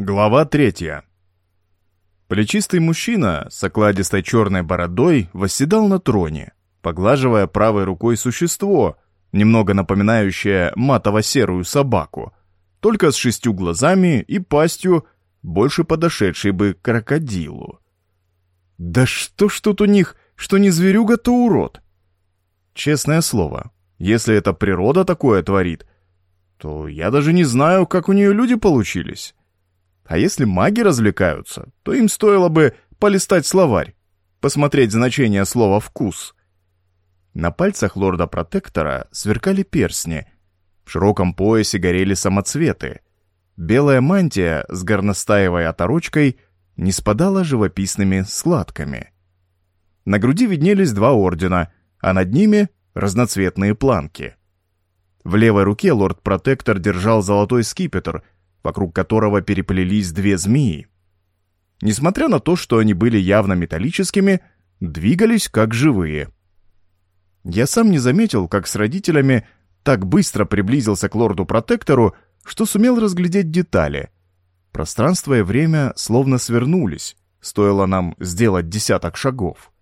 Глава третья. Плечистый мужчина с окладистой черной бородой восседал на троне, поглаживая правой рукой существо, немного напоминающее матово-серую собаку, только с шестью глазами и пастью, больше подошедшей бы к крокодилу. Да что ж тут у них, что не зверюга, то урод? Честное слово, если это природа такое творит, то я даже не знаю, как у нее люди получились. А если маги развлекаются, то им стоило бы полистать словарь, посмотреть значение слова «вкус». На пальцах лорда-протектора сверкали перстни, в широком поясе горели самоцветы. Белая мантия с горностаевой оторочкой не спадала живописными складками. На груди виднелись два ордена, а над ними — разноцветные планки. В левой руке лорд-протектор держал золотой скипетр — вокруг которого переплелись две змеи. Несмотря на то, что они были явно металлическими, двигались как живые. Я сам не заметил, как с родителями так быстро приблизился к лорду-протектору, что сумел разглядеть детали. Пространство и время словно свернулись, стоило нам сделать десяток шагов.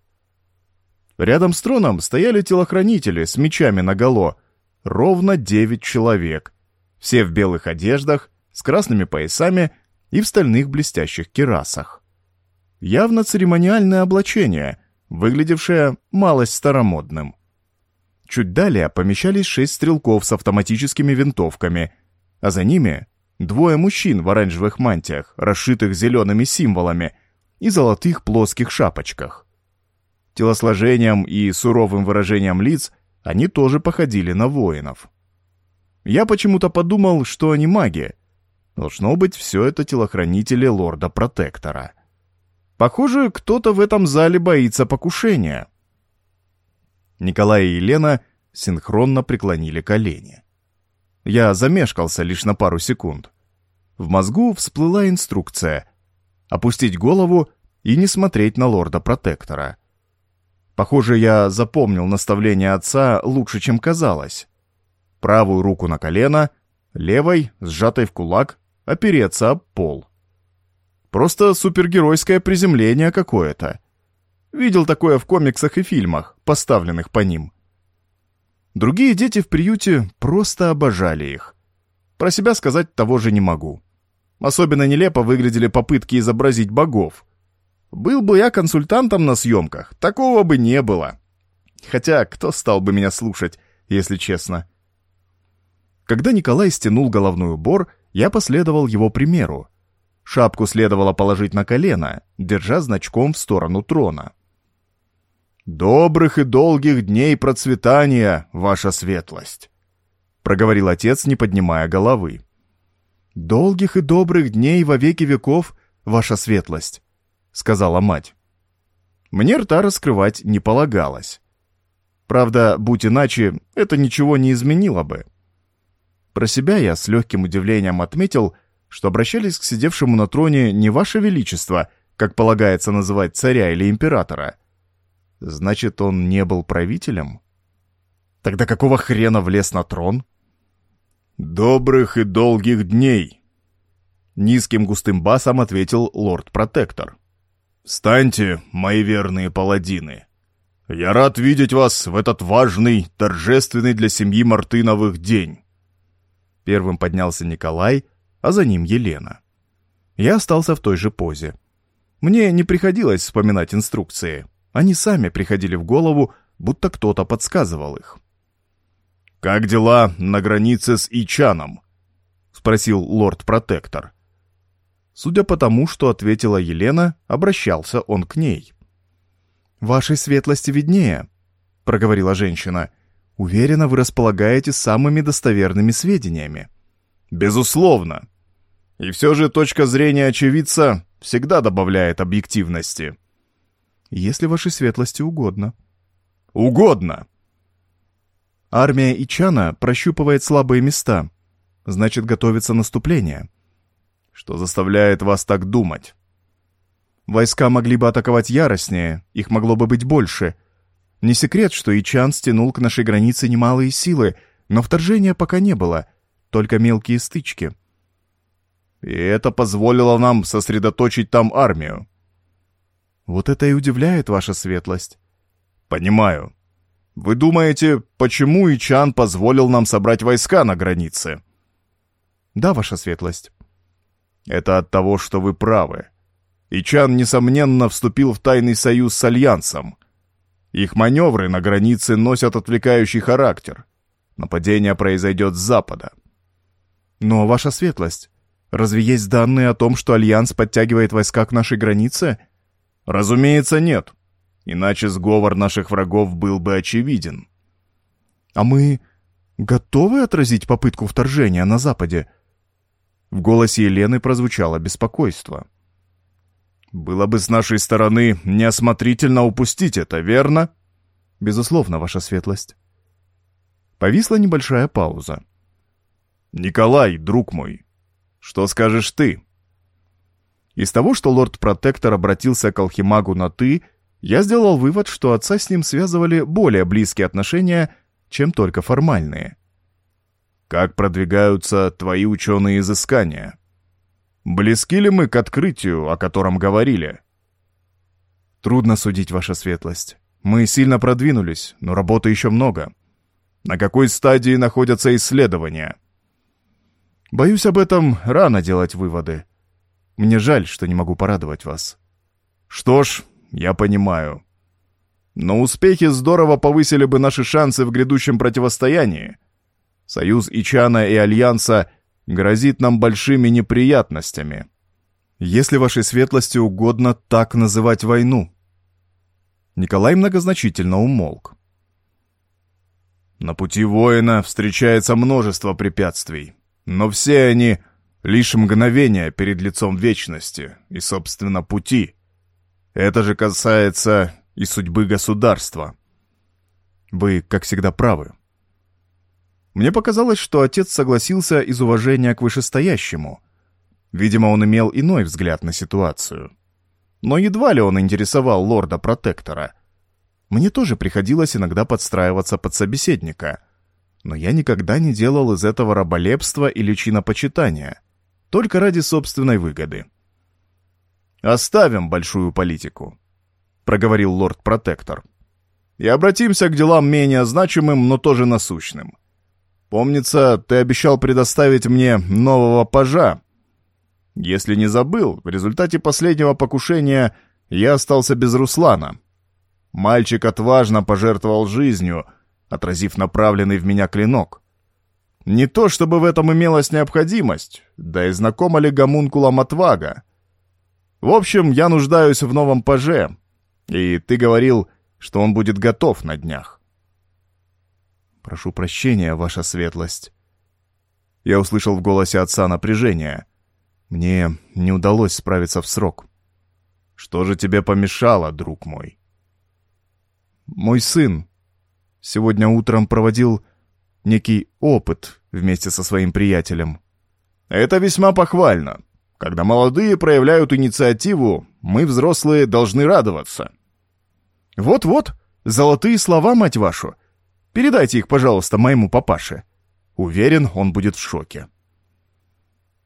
Рядом с троном стояли телохранители с мечами наголо, ровно девять человек, все в белых одеждах, с красными поясами и в стальных блестящих кирасах. Явно церемониальное облачение, выглядевшее малость старомодным. Чуть далее помещались шесть стрелков с автоматическими винтовками, а за ними двое мужчин в оранжевых мантиях, расшитых зелеными символами, и золотых плоских шапочках. Телосложением и суровым выражением лиц они тоже походили на воинов. Я почему-то подумал, что они маги, Должно быть, все это телохранители лорда-протектора. Похоже, кто-то в этом зале боится покушения. Николай и Елена синхронно преклонили колени. Я замешкался лишь на пару секунд. В мозгу всплыла инструкция — опустить голову и не смотреть на лорда-протектора. Похоже, я запомнил наставление отца лучше, чем казалось. Правую руку на колено, левой, сжатой в кулак, опереться об пол. Просто супергеройское приземление какое-то. Видел такое в комиксах и фильмах, поставленных по ним. Другие дети в приюте просто обожали их. Про себя сказать того же не могу. Особенно нелепо выглядели попытки изобразить богов. Был бы я консультантом на съемках, такого бы не было. Хотя кто стал бы меня слушать, если честно? Когда Николай стянул головной убор я последовал его примеру. Шапку следовало положить на колено, держа значком в сторону трона. «Добрых и долгих дней процветания, ваша светлость!» — проговорил отец, не поднимая головы. «Долгих и добрых дней во веки веков, ваша светлость!» — сказала мать. Мне рта раскрывать не полагалось. Правда, будь иначе, это ничего не изменило бы. Про себя я с легким удивлением отметил, что обращались к сидевшему на троне не Ваше Величество, как полагается называть царя или императора. Значит, он не был правителем? Тогда какого хрена влез на трон? «Добрых и долгих дней!» Низким густым басом ответил лорд-протектор. «Встаньте, мои верные паладины! Я рад видеть вас в этот важный, торжественный для семьи Мартыновых день!» Первым поднялся Николай, а за ним Елена. Я остался в той же позе. Мне не приходилось вспоминать инструкции. Они сами приходили в голову, будто кто-то подсказывал их. «Как дела на границе с Ичаном?» — спросил лорд-протектор. Судя по тому, что ответила Елена, обращался он к ней. «Вашей светлости виднее», — проговорила женщина. Уверена, вы располагаете самыми достоверными сведениями. Безусловно. И все же точка зрения очевидца всегда добавляет объективности. Если вашей светлости угодно. Угодно. Армия Ичана прощупывает слабые места. Значит, готовится наступление. Что заставляет вас так думать? Войска могли бы атаковать яростнее, их могло бы быть больше — не секрет, что Ичан стянул к нашей границе немалые силы, но вторжения пока не было, только мелкие стычки. и это позволило нам сосредоточить там армию. Вот это и удивляет ваша светлость. Понимаю. Вы думаете, почему Ичан позволил нам собрать войска на границе? Да, ваша светлость. Это от того, что вы правы. Ичан, несомненно, вступил в тайный союз с Альянсом. Их маневры на границе носят отвлекающий характер. Нападение произойдет с запада. Но, ваша светлость, разве есть данные о том, что Альянс подтягивает войска к нашей границе? Разумеется, нет. Иначе сговор наших врагов был бы очевиден. А мы готовы отразить попытку вторжения на Западе? В голосе Елены прозвучало беспокойство. «Было бы с нашей стороны неосмотрительно упустить это, верно?» «Безусловно, ваша светлость». Повисла небольшая пауза. «Николай, друг мой, что скажешь ты?» Из того, что лорд-протектор обратился к алхимагу на «ты», я сделал вывод, что отца с ним связывали более близкие отношения, чем только формальные. «Как продвигаются твои ученые изыскания? Близки ли мы к открытию, о котором говорили?» «Трудно судить, ваша светлость. Мы сильно продвинулись, но работы еще много. На какой стадии находятся исследования?» «Боюсь, об этом рано делать выводы. Мне жаль, что не могу порадовать вас». «Что ж, я понимаю. Но успехи здорово повысили бы наши шансы в грядущем противостоянии. Союз Ичана и Альянса грозит нам большими неприятностями». «Если вашей светлости угодно так называть войну». Николай многозначительно умолк. На пути воина встречается множество препятствий, но все они лишь мгновения перед лицом вечности и, собственно, пути. Это же касается и судьбы государства. Вы, как всегда, правы. Мне показалось, что отец согласился из уважения к вышестоящему. Видимо, он имел иной взгляд на ситуацию. Но едва ли он интересовал лорда-протектора. Мне тоже приходилось иногда подстраиваться под собеседника. Но я никогда не делал из этого раболепства или чинопочитания. Только ради собственной выгоды. «Оставим большую политику», — проговорил лорд-протектор. «И обратимся к делам менее значимым, но тоже насущным. Помнится, ты обещал предоставить мне нового пажа. Если не забыл, в результате последнего покушения я остался без Руслана. Мальчик отважно пожертвовал жизнью, отразив направленный в меня клинок. Не то чтобы в этом имелась необходимость, да и знакома ли гомункулам отвага. В общем, я нуждаюсь в новом паже, и ты говорил, что он будет готов на днях. Прошу прощения, ваша светлость. Я услышал в голосе отца напряжение. Мне не удалось справиться в срок. Что же тебе помешало, друг мой? Мой сын сегодня утром проводил некий опыт вместе со своим приятелем. Это весьма похвально. Когда молодые проявляют инициативу, мы, взрослые, должны радоваться. Вот-вот, золотые слова, мать вашу. Передайте их, пожалуйста, моему папаше. Уверен, он будет в шоке.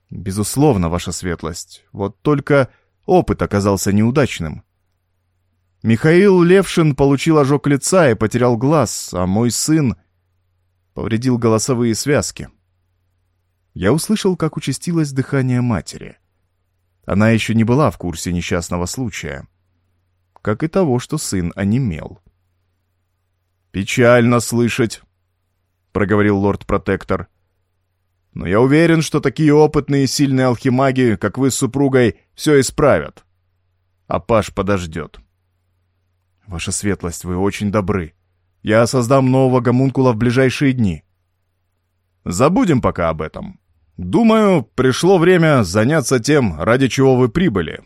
Безусловно, ваша светлость. Вот только опыт оказался неудачным. Михаил Левшин получил ожог лица и потерял глаз, а мой сын повредил голосовые связки. Я услышал, как участилось дыхание матери. Она еще не была в курсе несчастного случая. Как и того, что сын онемел. «Печально слышать», — проговорил лорд-протектор. «Но я уверен, что такие опытные и сильные алхимаги, как вы с супругой, все исправят. А Паш подождет». «Ваша светлость, вы очень добры. Я создам нового гомункула в ближайшие дни». «Забудем пока об этом. Думаю, пришло время заняться тем, ради чего вы прибыли.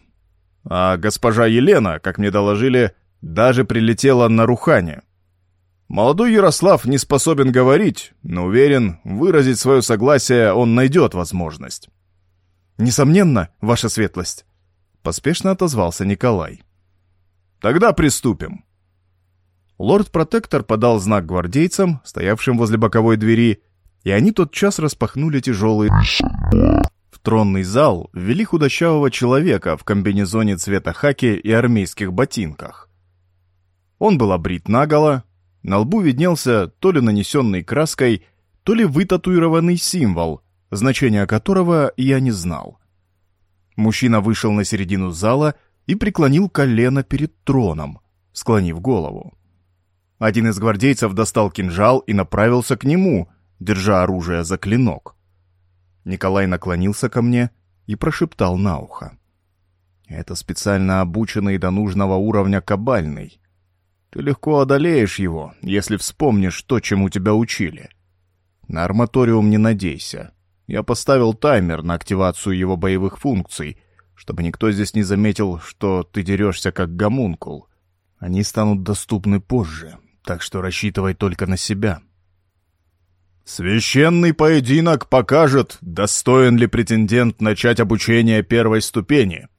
А госпожа Елена, как мне доложили, даже прилетела на Рухане. Молодой Ярослав не способен говорить, но уверен, выразить свое согласие он найдет возможность. «Несомненно, ваша светлость», — поспешно отозвался Николай. «Тогда приступим». Лорд-протектор подал знак гвардейцам, стоявшим возле боковой двери, и они тотчас распахнули тяжелые... В тронный зал ввели худощавого человека в комбинезоне цвета хаки и армейских ботинках. Он был обрит наголо, на лбу виднелся то ли нанесенный краской, то ли вытатуированный символ, значение которого я не знал. Мужчина вышел на середину зала и преклонил колено перед троном, склонив голову. Один из гвардейцев достал кинжал и направился к нему, держа оружие за клинок. Николай наклонился ко мне и прошептал на ухо. «Это специально обученный до нужного уровня кабальный. Ты легко одолеешь его, если вспомнишь то, чему тебя учили. На арматориум не надейся. Я поставил таймер на активацию его боевых функций, чтобы никто здесь не заметил, что ты дерешься как гомункул. Они станут доступны позже, так что рассчитывай только на себя. Священный поединок покажет, достоин ли претендент начать обучение первой ступени,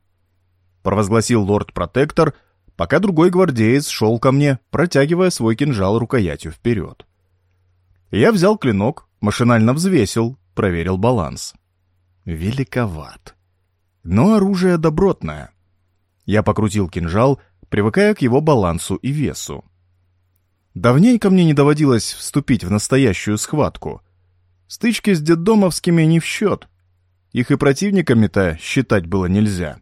провозгласил лорд-протектор, пока другой гвардеец шел ко мне, протягивая свой кинжал рукоятью вперед. Я взял клинок, машинально взвесил, проверил баланс. Великоват. Но оружие добротное. Я покрутил кинжал, привыкая к его балансу и весу. Давненько мне не доводилось вступить в настоящую схватку. Стычки с детдомовскими не в счет. Их и противниками-то считать было нельзя.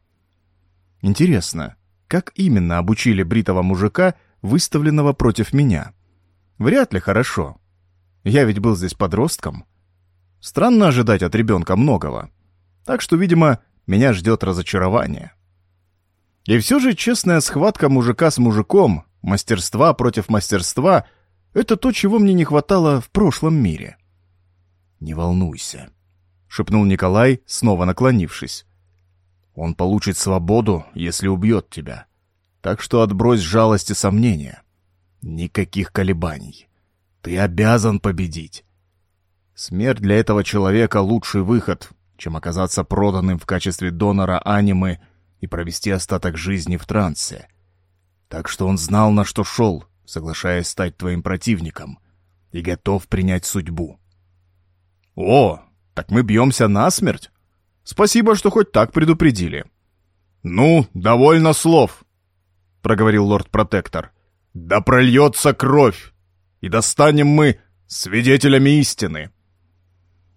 Интересно, как именно обучили бритого мужика, выставленного против меня? Вряд ли хорошо. Я ведь был здесь подростком. Странно ожидать от ребенка многого. Так что, видимо, меня ждет разочарование. И все же честная схватка мужика с мужиком, мастерства против мастерства — это то, чего мне не хватало в прошлом мире. «Не волнуйся», — шепнул Николай, снова наклонившись. «Он получит свободу, если убьет тебя. Так что отбрось жалость и сомнения. Никаких колебаний. Ты обязан победить. Смерть для этого человека — лучший выход, чем оказаться проданным в качестве донора анимы и провести остаток жизни в трансе. Так что он знал, на что шел, соглашаясь стать твоим противником, и готов принять судьбу. «О, так мы бьемся насмерть? Спасибо, что хоть так предупредили». «Ну, довольно слов», — проговорил лорд-протектор. «Да прольется кровь, и достанем мы свидетелями истины».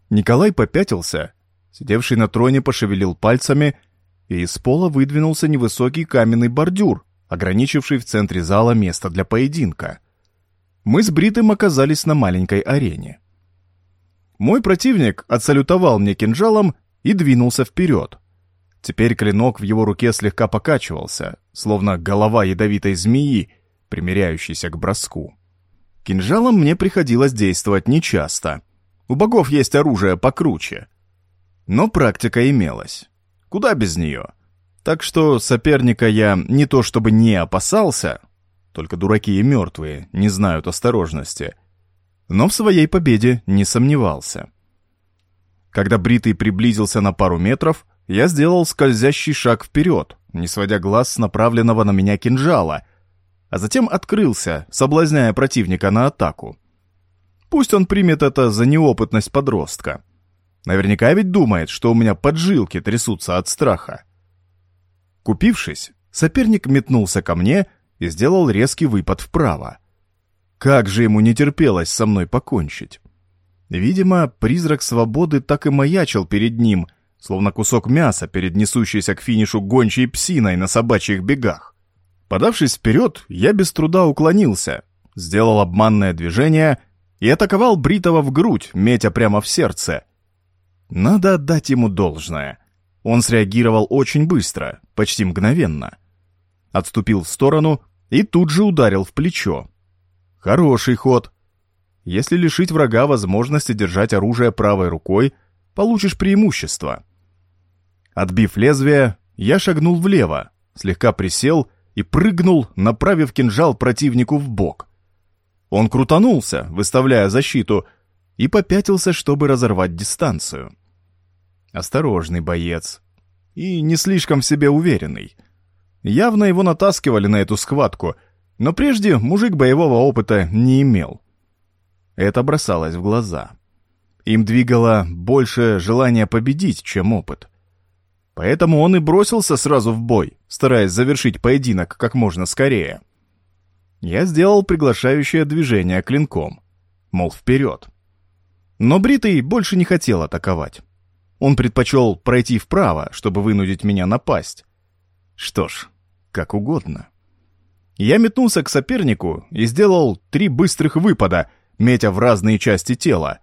Николай попятился, сидевший на троне пошевелил пальцами, и из пола выдвинулся невысокий каменный бордюр, ограничивший в центре зала место для поединка. Мы с Бритым оказались на маленькой арене. Мой противник отсалютовал мне кинжалом и двинулся вперед. Теперь клинок в его руке слегка покачивался, словно голова ядовитой змеи, примеряющейся к броску. Кинжалом мне приходилось действовать нечасто. У богов есть оружие покруче. Но практика имелась. Куда без нее? Так что соперника я не то чтобы не опасался, только дураки и мертвые не знают осторожности, но в своей победе не сомневался. Когда Бритый приблизился на пару метров, я сделал скользящий шаг вперед, не сводя глаз с направленного на меня кинжала, а затем открылся, соблазняя противника на атаку. Пусть он примет это за неопытность подростка. Наверняка ведь думает, что у меня поджилки трясутся от страха. Купившись, соперник метнулся ко мне и сделал резкий выпад вправо. Как же ему не терпелось со мной покончить. Видимо, призрак свободы так и маячил перед ним, словно кусок мяса перед несущейся к финишу гончей псиной на собачьих бегах. Подавшись вперед, я без труда уклонился, сделал обманное движение и атаковал Бритова в грудь, метя прямо в сердце. Надо отдать ему должное. Он среагировал очень быстро, почти мгновенно. Отступил в сторону и тут же ударил в плечо. Хороший ход. Если лишить врага возможности держать оружие правой рукой, получишь преимущество. Отбив лезвие, я шагнул влево, слегка присел и прыгнул, направив кинжал противнику в бок. Он крутанулся, выставляя защиту, и попятился, чтобы разорвать дистанцию. Осторожный боец. И не слишком в себе уверенный. Явно его натаскивали на эту схватку, но прежде мужик боевого опыта не имел. Это бросалось в глаза. Им двигало больше желание победить, чем опыт. Поэтому он и бросился сразу в бой, стараясь завершить поединок как можно скорее. Я сделал приглашающее движение клинком, мол, вперед. Но Бритый больше не хотел атаковать. Он предпочел пройти вправо, чтобы вынудить меня напасть. Что ж, как угодно. Я метнулся к сопернику и сделал три быстрых выпада, метя в разные части тела.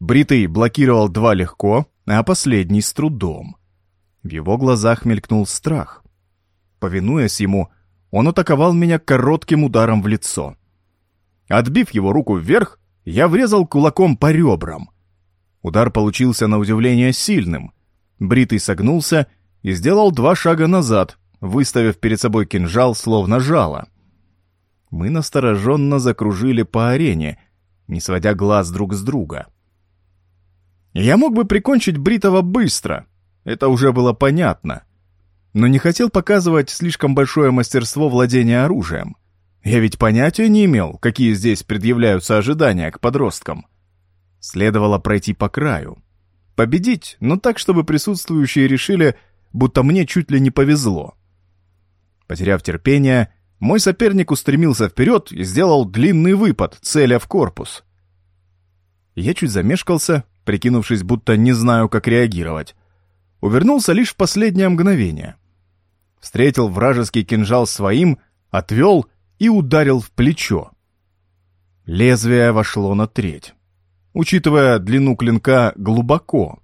Бритый блокировал два легко, а последний с трудом. В его глазах мелькнул страх. Повинуясь ему, он атаковал меня коротким ударом в лицо. Отбив его руку вверх, я врезал кулаком по ребрам. Удар получился на удивление сильным. Бритый согнулся и сделал два шага назад, выставив перед собой кинжал, словно жало. Мы настороженно закружили по арене, не сводя глаз друг с друга. Я мог бы прикончить Бритова быстро, это уже было понятно, но не хотел показывать слишком большое мастерство владения оружием. Я ведь понятия не имел, какие здесь предъявляются ожидания к подросткам. Следовало пройти по краю. Победить, но так, чтобы присутствующие решили, будто мне чуть ли не повезло. Потеряв терпение, мой соперник устремился вперед и сделал длинный выпад, целя в корпус. Я чуть замешкался, прикинувшись, будто не знаю, как реагировать. Увернулся лишь в последнее мгновение. Встретил вражеский кинжал своим, отвел и ударил в плечо. Лезвие вошло на треть. Учитывая длину клинка глубоко.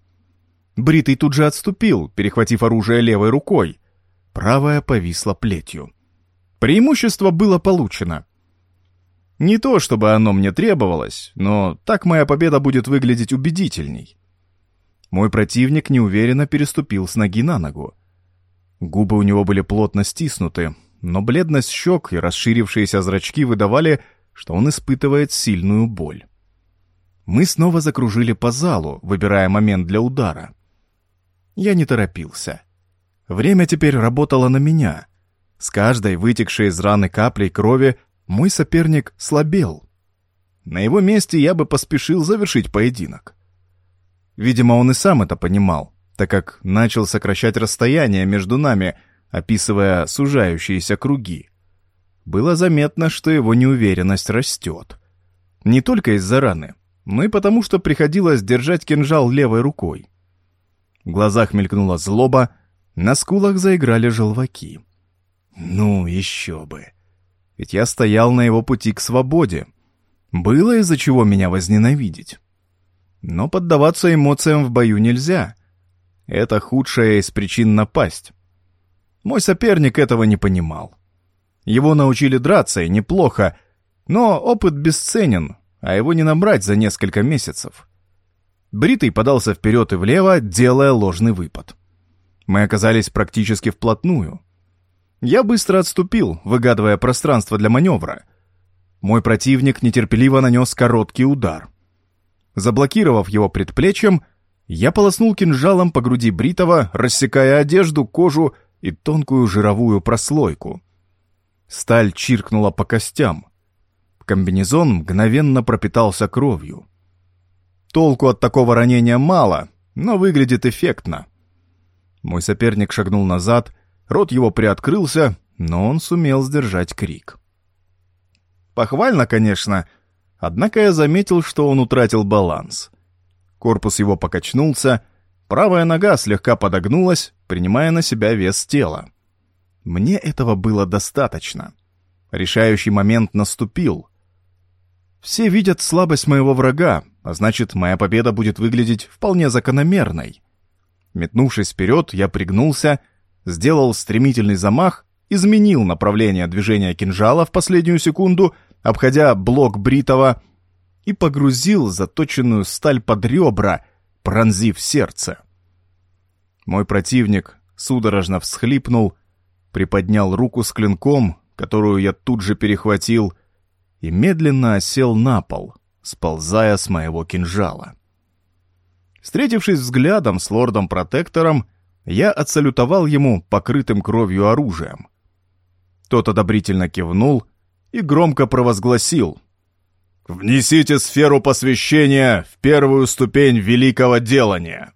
Бритый тут же отступил, перехватив оружие левой рукой, правая повисла плетью. Преимущество было получено. Не то, чтобы оно мне требовалось, но так моя победа будет выглядеть убедительней. Мой противник неуверенно переступил с ноги на ногу. Губы у него были плотно стиснуты, но бледность щек и расширившиеся зрачки выдавали, что он испытывает сильную боль. Мы снова закружили по залу, выбирая момент для удара. Я не торопился. Время теперь работало на меня. С каждой вытекшей из раны каплей крови мой соперник слабел. На его месте я бы поспешил завершить поединок. Видимо, он и сам это понимал, так как начал сокращать расстояние между нами, описывая сужающиеся круги. Было заметно, что его неуверенность растет. Не только из-за раны, но и потому, что приходилось держать кинжал левой рукой. В глазах мелькнула злоба, на скулах заиграли желваки. Ну, еще бы. Ведь я стоял на его пути к свободе. Было из-за чего меня возненавидеть. Но поддаваться эмоциям в бою нельзя. Это худшая из причин напасть. Мой соперник этого не понимал. Его научили драться, и неплохо, но опыт бесценен, а его не набрать за несколько месяцев. Бритый подался вперед и влево, делая ложный выпад. Мы оказались практически вплотную. Я быстро отступил, выгадывая пространство для маневра. Мой противник нетерпеливо нанес короткий удар. Заблокировав его предплечьем, я полоснул кинжалом по груди Бритова, рассекая одежду, кожу и тонкую жировую прослойку. Сталь чиркнула по костям. Комбинезон мгновенно пропитался кровью. Толку от такого ранения мало, но выглядит эффектно. Мой соперник шагнул назад, рот его приоткрылся, но он сумел сдержать крик. Похвально, конечно, однако я заметил, что он утратил баланс. Корпус его покачнулся, правая нога слегка подогнулась, принимая на себя вес тела. Мне этого было достаточно. Решающий момент наступил. Все видят слабость моего врага, а значит, моя победа будет выглядеть вполне закономерной. Метнувшись вперед, я пригнулся, сделал стремительный замах, изменил направление движения кинжала в последнюю секунду, обходя блок бритого, и погрузил заточенную сталь под ребра, пронзив сердце. Мой противник судорожно всхлипнул, приподнял руку с клинком, которую я тут же перехватил, и медленно осел на пол, сползая с моего кинжала. Встретившись взглядом с лордом-протектором, я отсалютовал ему покрытым кровью оружием. Тот одобрительно кивнул и громко провозгласил. Внесите сферу посвящения в первую ступень великого делания.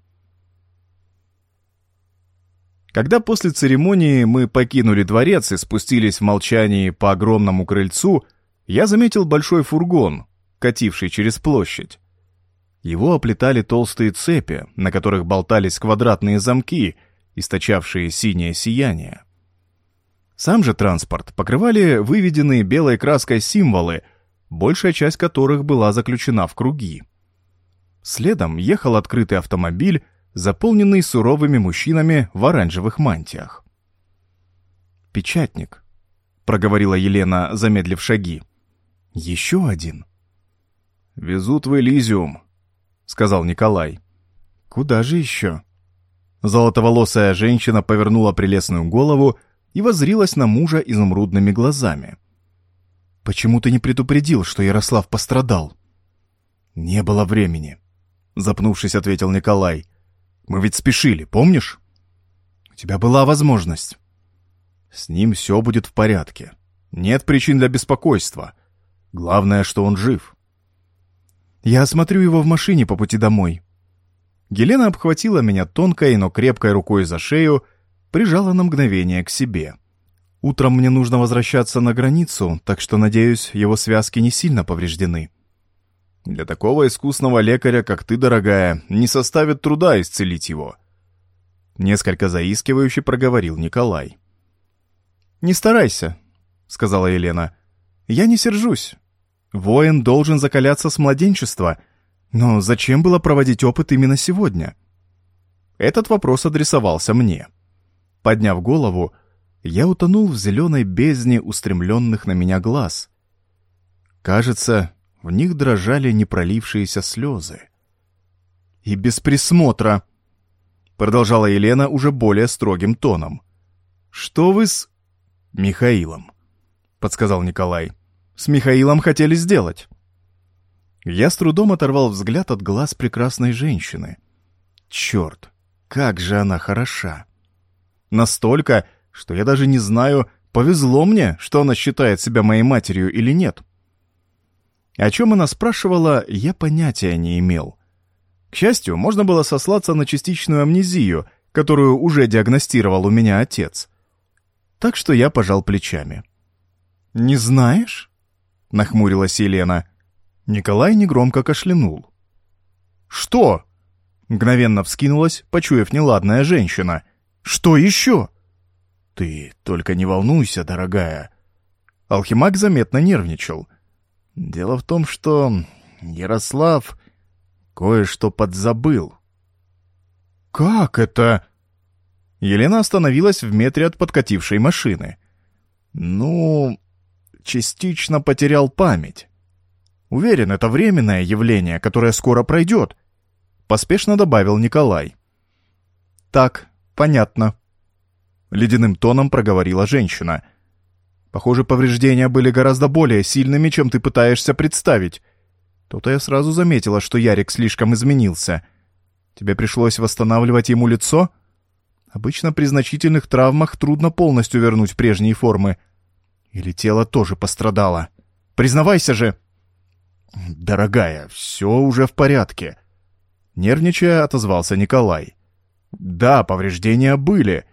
Когда после церемонии мы покинули дворец и спустились в молчании по огромному крыльцу, я заметил большой фургон, кативший через площадь. Его оплетали толстые цепи, на которых болтались квадратные замки, источавшие синее сияние. Сам же транспорт покрывали выведенные белой краской символы, большая часть которых была заключена в круги. Следом ехал открытый автомобиль, заполненный суровыми мужчинами в оранжевых мантиях. «Печатник», — проговорила Елена, замедлив шаги. «Еще один». «Везут в Элизиум», — сказал Николай. «Куда же еще?» Золотоволосая женщина повернула прелестную голову и возрилась на мужа изумрудными глазами. «Почему ты не предупредил, что Ярослав пострадал?» «Не было времени», — запнувшись, ответил Николай. Мы ведь спешили, помнишь? У тебя была возможность. С ним все будет в порядке. Нет причин для беспокойства. Главное, что он жив. Я осмотрю его в машине по пути домой. Елена обхватила меня тонкой, но крепкой рукой за шею, прижала на мгновение к себе. Утром мне нужно возвращаться на границу, так что, надеюсь, его связки не сильно повреждены. Для такого искусного лекаря, как ты, дорогая, не составит труда исцелить его. Несколько заискивающе проговорил Николай. «Не старайся», — сказала Елена. «Я не сержусь. Воин должен закаляться с младенчества. Но зачем было проводить опыт именно сегодня?» Этот вопрос адресовался мне. Подняв голову, я утонул в зеленой бездне устремленных на меня глаз. Кажется, в них дрожали непролившиеся слезы. «И без присмотра», — продолжала Елена уже более строгим тоном. «Что вы с...» «Михаилом», — подсказал Николай. «С Михаилом хотели сделать». Я с трудом оторвал взгляд от глаз прекрасной женщины. Черт, как же она хороша! Настолько, что я даже не знаю, повезло мне, что она считает себя моей матерью или нет. — о чем она спрашивала, я понятия не имел. К счастью, можно было сослаться на частичную амнезию, которую уже диагностировал у меня отец. Так что я пожал плечами. «Не знаешь?» — нахмурилась Елена. Николай негромко кашлянул. «Что?» — мгновенно вскинулась, почуяв неладная женщина. «Что еще?» «Ты только не волнуйся, дорогая». Алхимаг заметно нервничал — Дело в том, что Ярослав кое-что подзабыл. «Как это?» Елена остановилась в метре от подкатившей машины. «Ну, частично потерял память. Уверен, это временное явление, которое скоро пройдет», — поспешно добавил Николай. «Так, понятно», — ледяным тоном проговорила женщина — Похоже, повреждения были гораздо более сильными, чем ты пытаешься представить. То-то я сразу заметила, что Ярик слишком изменился. Тебе пришлось восстанавливать ему лицо? Обычно при значительных травмах трудно полностью вернуть прежние формы. Или тело тоже пострадало. Признавайся же!» «Дорогая, все уже в порядке», — нервничая отозвался Николай. «Да, повреждения были.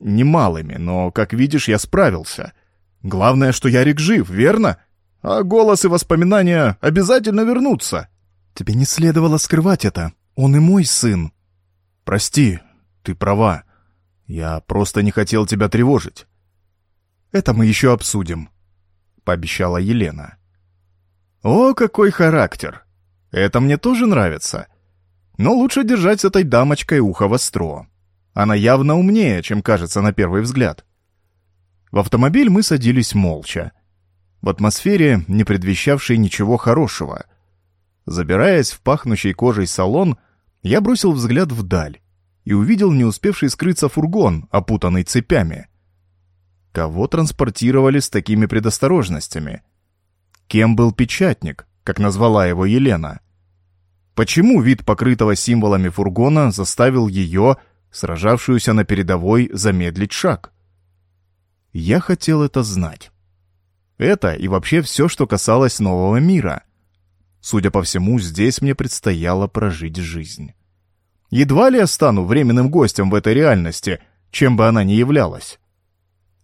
Немалыми, но, как видишь, я справился. Главное, что Ярик жив, верно? А голос и воспоминания обязательно вернутся. Тебе не следовало скрывать это. Он и мой сын. Прости, ты права. Я просто не хотел тебя тревожить. Это мы еще обсудим, пообещала Елена. О, какой характер! Это мне тоже нравится. Но лучше держать с этой дамочкой ухо востро. Она явно умнее, чем кажется на первый взгляд. В автомобиль мы садились молча. В атмосфере, не предвещавшей ничего хорошего. Забираясь в пахнущий кожей салон, я бросил взгляд вдаль и увидел не успевший скрыться фургон, опутанный цепями. Кого транспортировали с такими предосторожностями? Кем был печатник, как назвала его Елена? Почему вид покрытого символами фургона заставил ее, сражавшуюся на передовой, замедлить шаг? Я хотел это знать. Это и вообще все, что касалось нового мира. Судя по всему, здесь мне предстояло прожить жизнь. Едва ли я стану временным гостем в этой реальности, чем бы она ни являлась.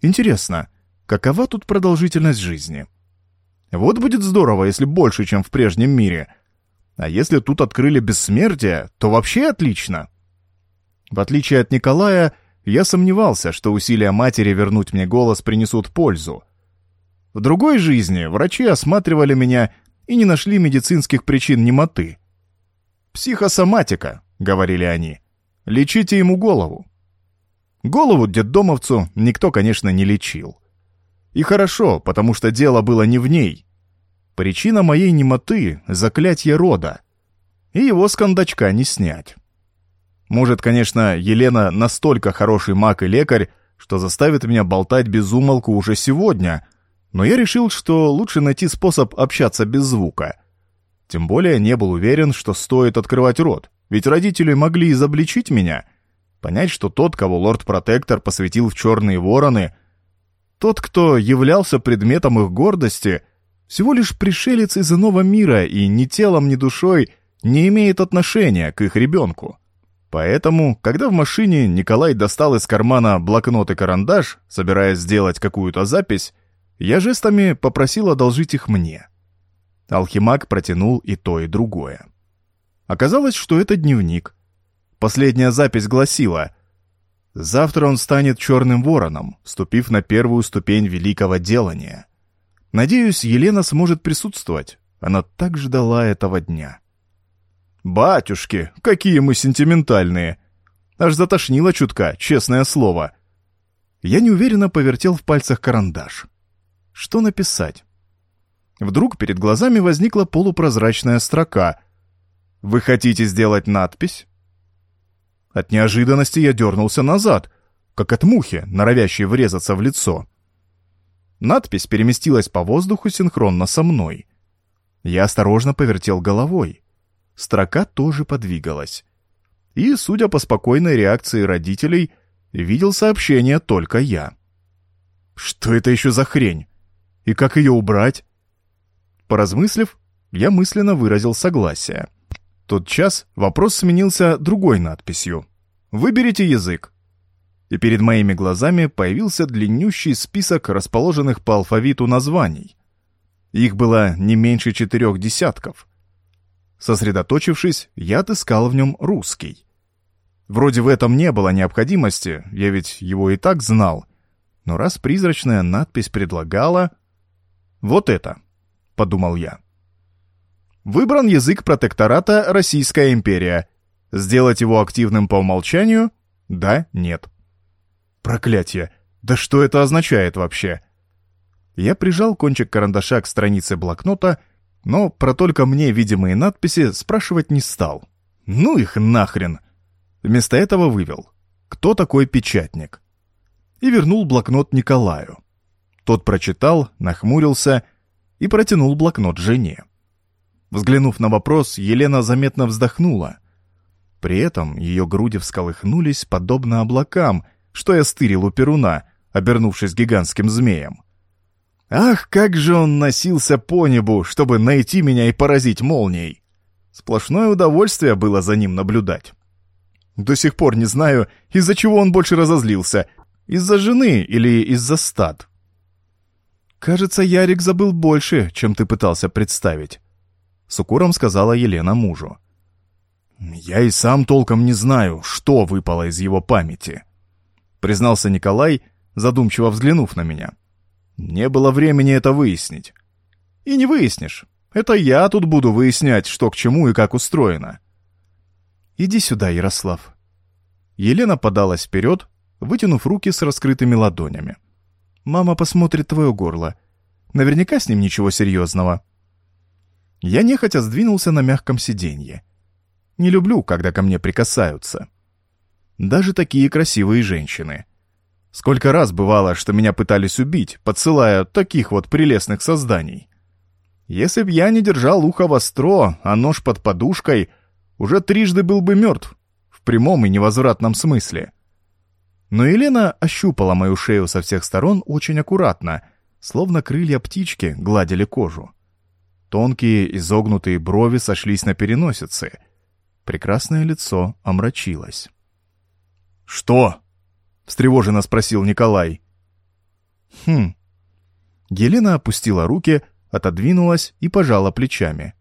Интересно, какова тут продолжительность жизни? Вот будет здорово, если больше, чем в прежнем мире. А если тут открыли бессмертие, то вообще отлично. В отличие от Николая, я сомневался, что усилия матери вернуть мне голос принесут пользу. В другой жизни врачи осматривали меня и не нашли медицинских причин немоты. «Психосоматика», — говорили они. «Лечите ему голову». Голову детдомовцу никто, конечно, не лечил. И хорошо, потому что дело было не в ней. Причина моей немоты — заклятие рода. И его с кондачка не снять. Может, конечно, Елена настолько хороший маг и лекарь, что заставит меня болтать без умолку уже сегодня, но я решил, что лучше найти способ общаться без звука. Тем более не был уверен, что стоит открывать рот, ведь родители могли изобличить меня, понять, что тот, кого лорд-протектор посвятил в черные вороны, тот, кто являлся предметом их гордости, всего лишь пришелец из иного мира и ни телом, ни душой не имеет отношения к их ребенку. Поэтому, когда в машине Николай достал из кармана блокнот и карандаш, собираясь сделать какую-то запись, я жестами попросил одолжить их мне. Алхимаг протянул и то, и другое. Оказалось, что это дневник. Последняя запись гласила «Завтра он станет черным вороном, вступив на первую ступень великого делания. Надеюсь, Елена сможет присутствовать. Она так ждала этого дня». «Батюшки, какие мы сентиментальные!» Аж затошнило чутка, честное слово. Я неуверенно повертел в пальцах карандаш. Что написать? Вдруг перед глазами возникла полупрозрачная строка. «Вы хотите сделать надпись?» От неожиданности я дернулся назад, как от мухи, норовящей врезаться в лицо. Надпись переместилась по воздуху синхронно со мной. Я осторожно повертел головой. Строка тоже подвигалась. И, судя по спокойной реакции родителей, видел сообщение только я. Что это еще за хрень? И как ее убрать? Поразмыслив, я мысленно выразил согласие. Тот час вопрос сменился другой надписью. «Выберите язык». И перед моими глазами появился длиннющий список расположенных по алфавиту названий. Их было не меньше четырех десятков. Сосредоточившись, я отыскал в нем русский. Вроде в этом не было необходимости, я ведь его и так знал. Но раз призрачная надпись предлагала, вот это, подумал я. Выбран язык протектората Российская империя. Сделать его активным по умолчанию? Да, нет. Проклятие! Да что это означает вообще? Я прижал кончик карандаша к странице блокнота, но про только мне видимые надписи спрашивать не стал. Ну их нахрен! Вместо этого вывел. Кто такой печатник? И вернул блокнот Николаю. Тот прочитал, нахмурился и протянул блокнот жене. Взглянув на вопрос, Елена заметно вздохнула. При этом ее груди всколыхнулись, подобно облакам, что я стырил у Перуна, обернувшись гигантским змеем. Ах, как же он носился по небу, чтобы найти меня и поразить молнией! Сплошное удовольствие было за ним наблюдать. До сих пор не знаю, из-за чего он больше разозлился. Из-за жены или из-за стад. «Кажется, Ярик забыл больше, чем ты пытался представить», — с укором сказала Елена мужу. «Я и сам толком не знаю, что выпало из его памяти», — признался Николай, задумчиво взглянув на меня. «Не было времени это выяснить». «И не выяснишь. Это я тут буду выяснять, что к чему и как устроено». «Иди сюда, Ярослав». Елена подалась вперед, вытянув руки с раскрытыми ладонями. Мама посмотрит твое горло. Наверняка с ним ничего серьезного. Я нехотя сдвинулся на мягком сиденье. Не люблю, когда ко мне прикасаются. Даже такие красивые женщины. Сколько раз бывало, что меня пытались убить, подсылая таких вот прелестных созданий. Если б я не держал ухо востро, а нож под подушкой, уже трижды был бы мертв, в прямом и невозвратном смысле. Но Елена ощупала мою шею со всех сторон очень аккуратно, словно крылья птички гладили кожу. Тонкие изогнутые брови сошлись на переносице. Прекрасное лицо омрачилось. «Что?» — встревоженно спросил Николай. «Хм». Елена опустила руки, отодвинулась и пожала плечами.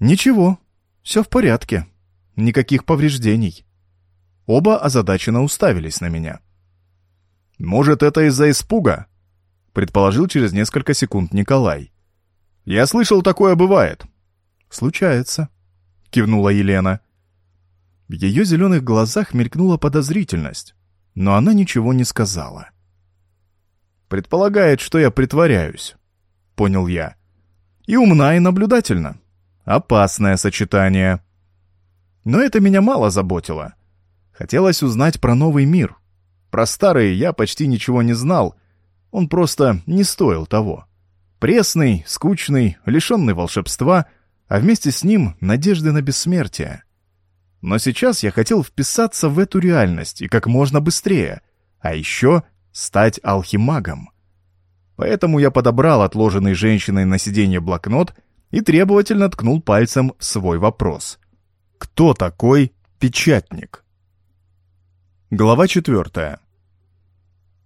«Ничего, все в порядке. Никаких повреждений». Оба озадаченно уставились на меня. «Может, это из-за испуга?» — предположил через несколько секунд Николай. «Я слышал, такое бывает». «Случается», — кивнула Елена. В ее зеленых глазах мелькнула подозрительность, но она ничего не сказала. «Предполагает, что я притворяюсь», — понял я. «И умна, и наблюдательна. Опасное сочетание». Но это меня мало заботило. Хотелось узнать про новый мир. Про старый я почти ничего не знал. Он просто не стоил того. Пресный, скучный, лишенный волшебства, а вместе с ним надежды на бессмертие. Но сейчас я хотел вписаться в эту реальность и как можно быстрее, а еще стать алхимагом. Поэтому я подобрал отложенный женщиной на сиденье блокнот и требовательно ткнул пальцем свой вопрос. Кто такой печатник? Глава четвертая.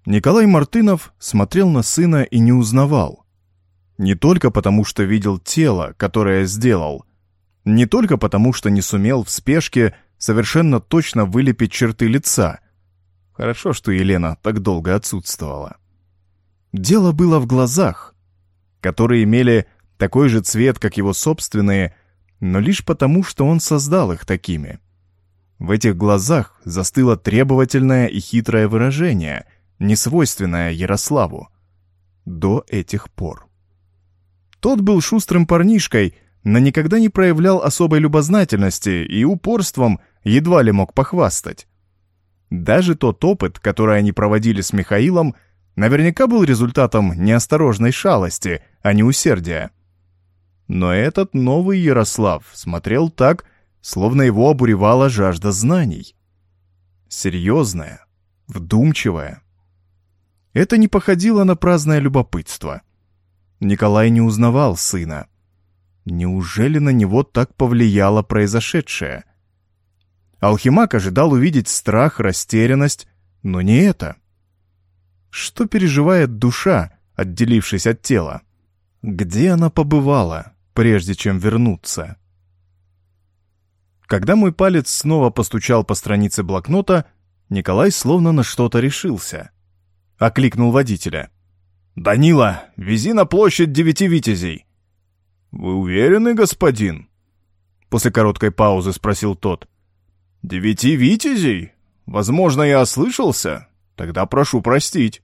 Николай Мартынов смотрел на сына и не узнавал. Не только потому, что видел тело, которое сделал, не только потому, что не сумел в спешке совершенно точно вылепить черты лица. Хорошо, что Елена так долго отсутствовала. Дело было в глазах, которые имели такой же цвет, как его собственные, но лишь потому, что он создал их такими. В этих глазах застыло требовательное и хитрое выражение, несвойственное Ярославу. До этих пор. Тот был шустрым парнишкой, но никогда не проявлял особой любознательности и упорством едва ли мог похвастать. Даже тот опыт, который они проводили с Михаилом, наверняка был результатом неосторожной шалости, а не усердия. Но этот новый Ярослав смотрел так, словно его обуревала жажда знаний. Серьезная, вдумчивая. Это не походило на праздное любопытство. Николай не узнавал сына. Неужели на него так повлияло произошедшее? Алхимак ожидал увидеть страх, растерянность, но не это. Что переживает душа, отделившись от тела? Где она побывала, прежде чем вернуться? Когда мой палец снова постучал по странице блокнота, Николай словно на что-то решился. Окликнул водителя. «Данила, вези на площадь девяти витязей!» «Вы уверены, господин?» После короткой паузы спросил тот. «Девяти витязей? Возможно, я ослышался? Тогда прошу простить».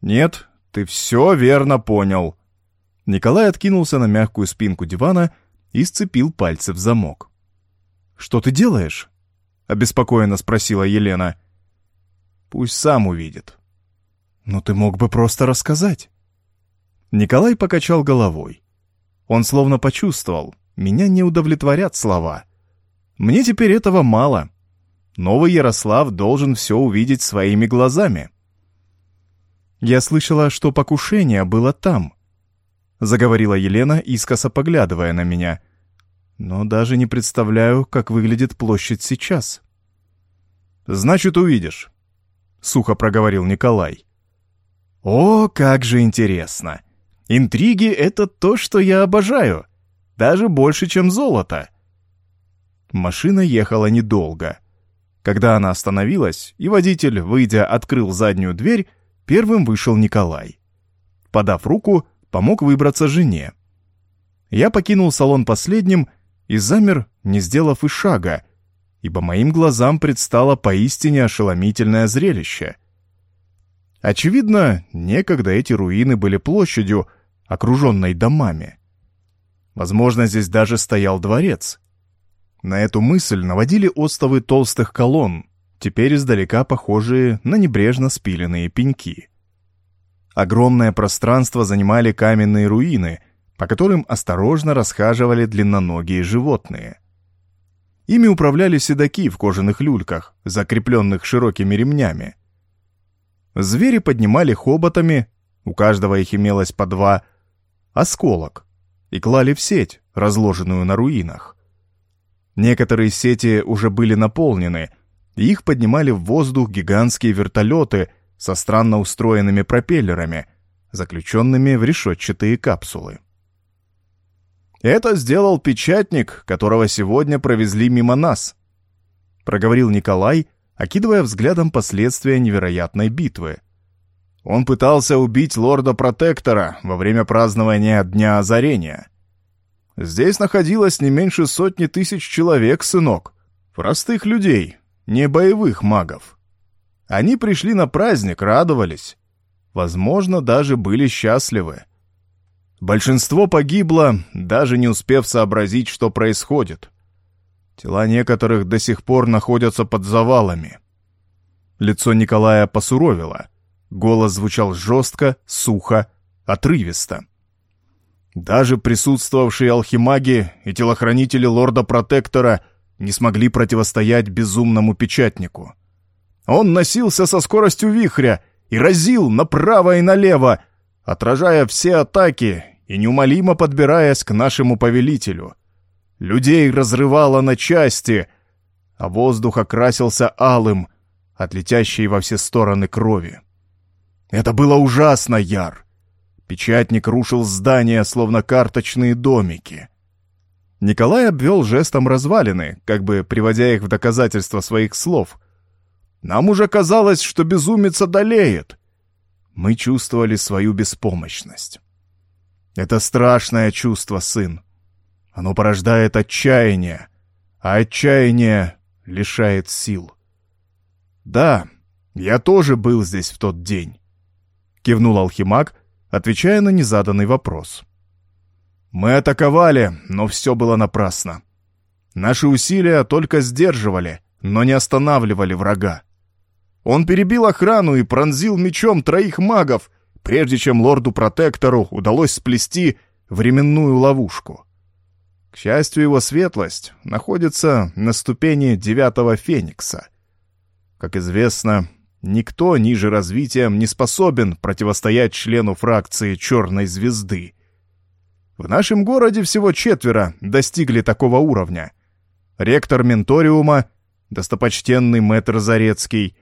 «Нет, ты все верно понял». Николай откинулся на мягкую спинку дивана и сцепил пальцы в замок. «Что ты делаешь?» — обеспокоенно спросила Елена. «Пусть сам увидит». «Но ты мог бы просто рассказать». Николай покачал головой. Он словно почувствовал, меня не удовлетворят слова. Мне теперь этого мало. Новый Ярослав должен все увидеть своими глазами. Я слышала, что покушение было там, заговорила Елена, искоса поглядывая на меня — но даже не представляю, как выглядит площадь сейчас. «Значит, увидишь», — сухо проговорил Николай. «О, как же интересно! Интриги — это то, что я обожаю, даже больше, чем золото». Машина ехала недолго. Когда она остановилась, и водитель, выйдя, открыл заднюю дверь, первым вышел Николай. Подав руку, помог выбраться жене. Я покинул салон последним — и замер, не сделав и шага, ибо моим глазам предстало поистине ошеломительное зрелище. Очевидно, некогда эти руины были площадью, окруженной домами. Возможно, здесь даже стоял дворец. На эту мысль наводили остовы толстых колонн, теперь издалека похожие на небрежно спиленные пеньки. Огромное пространство занимали каменные руины — по которым осторожно расхаживали длинноногие животные. Ими управляли седаки в кожаных люльках, закрепленных широкими ремнями. Звери поднимали хоботами, у каждого их имелось по два, осколок, и клали в сеть, разложенную на руинах. Некоторые сети уже были наполнены, и их поднимали в воздух гигантские вертолеты со странно устроенными пропеллерами, заключенными в решетчатые капсулы. «Это сделал печатник, которого сегодня провезли мимо нас», — проговорил Николай, окидывая взглядом последствия невероятной битвы. Он пытался убить лорда-протектора во время празднования Дня Озарения. Здесь находилось не меньше сотни тысяч человек, сынок. Простых людей, не боевых магов. Они пришли на праздник, радовались. Возможно, даже были счастливы. Большинство погибло, даже не успев сообразить, что происходит. Тела некоторых до сих пор находятся под завалами. Лицо Николая посуровило. Голос звучал жестко, сухо, отрывисто. Даже присутствовавшие алхимаги и телохранители лорда-протектора не смогли противостоять безумному печатнику. Он носился со скоростью вихря и разил направо и налево, отражая все атаки и неумолимо подбираясь к нашему повелителю. Людей разрывало на части, а воздух окрасился алым от летящей во все стороны крови. Это было ужасно, Яр. Печатник рушил здания, словно карточные домики. Николай обвел жестом развалины, как бы приводя их в доказательство своих слов. Нам уже казалось, что безумец одолеет. Мы чувствовали свою беспомощность. Это страшное чувство, сын. Оно порождает отчаяние, а отчаяние лишает сил. Да, я тоже был здесь в тот день кивнул алхимаг, отвечая на незаданный вопрос. Мы атаковали, но все было напрасно. Наши усилия только сдерживали, но не останавливали врага. Он перебил охрану и пронзил мечом троих магов, прежде чем лорду-протектору удалось сплести временную ловушку. К счастью, его светлость находится на ступени девятого феникса. Как известно, Никто ниже развитием не способен противостоять члену фракции «Черной звезды». В нашем городе всего четверо достигли такого уровня. Ректор Менториума, достопочтенный мэтр Зарецкий,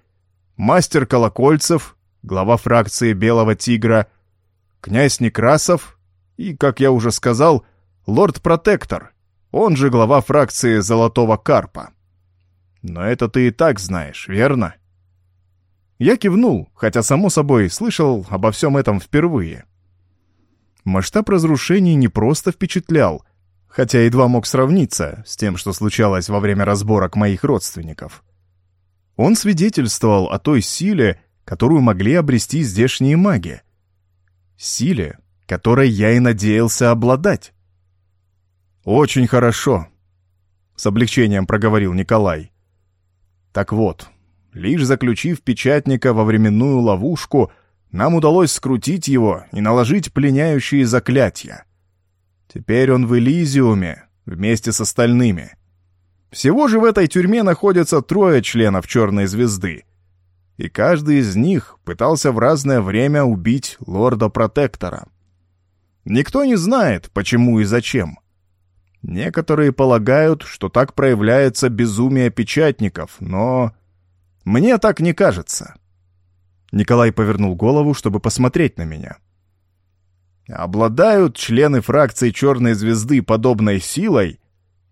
мастер Колокольцев, глава фракции Белого Тигра, князь Некрасов и, как я уже сказал, лорд-протектор, он же глава фракции Золотого Карпа. Но это ты и так знаешь, верно? Я кивнул, хотя, само собой, слышал обо всем этом впервые. Масштаб разрушений не просто впечатлял, хотя едва мог сравниться с тем, что случалось во время разборок моих родственников. Он свидетельствовал о той силе, которую могли обрести здешние маги. Силе, которой я и надеялся обладать. «Очень хорошо», — с облегчением проговорил Николай. «Так вот, Лишь заключив печатника во временную ловушку, нам удалось скрутить его и наложить пленяющие заклятия. Теперь он в Элизиуме вместе с остальными. Всего же в этой тюрьме находятся трое членов Черной Звезды. И каждый из них пытался в разное время убить лорда-протектора. Никто не знает, почему и зачем. Некоторые полагают, что так проявляется безумие печатников, но мне так не кажется. Николай повернул голову, чтобы посмотреть на меня. Обладают члены фракции Черной Звезды подобной силой,